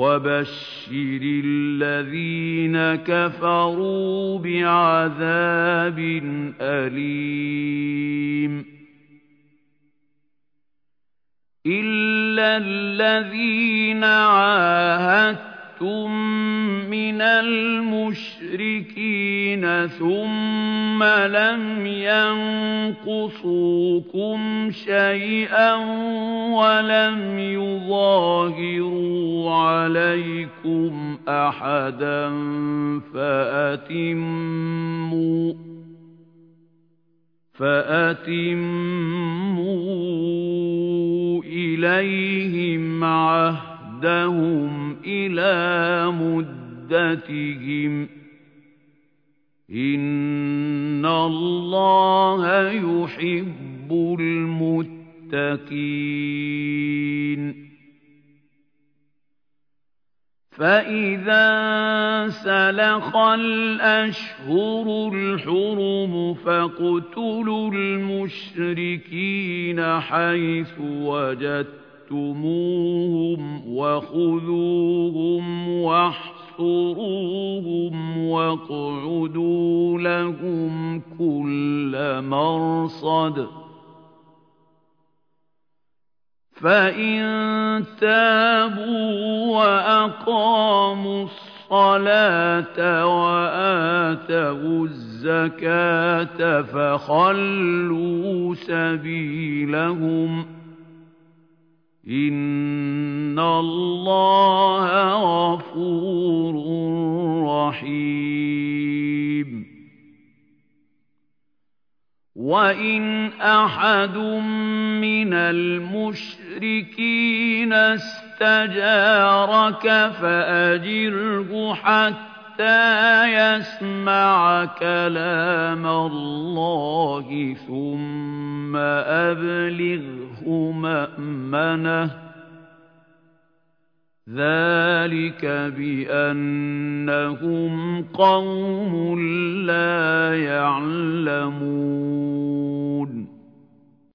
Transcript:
وبشر الذين كفروا بعذاب أليم إلا الذين عاهدتم من المشركين ثم لم ينقصوكم شيئا ولم يظاهروا عليكم أحدا فأتموا فأتموا إليهم عهدهم إلى مدتهم إن الله يحب المتقين فإذا سلخ الأشهر الحرم فاقتلوا المشركين حيث وجدتموهم وخذوهم واحصروهم واقعدوا لهم كل مرصد. فإن تابوا وأقاموا الصلاة وآتوا الزكاة فخلوا سبيلهم إن الله غفور رحيم وإن أحد من المشركين استجارك فأجره حتى يسمع كلام الله ثم أبلغه مأمنه. ذلك بأنهم قوم لا يعلمون.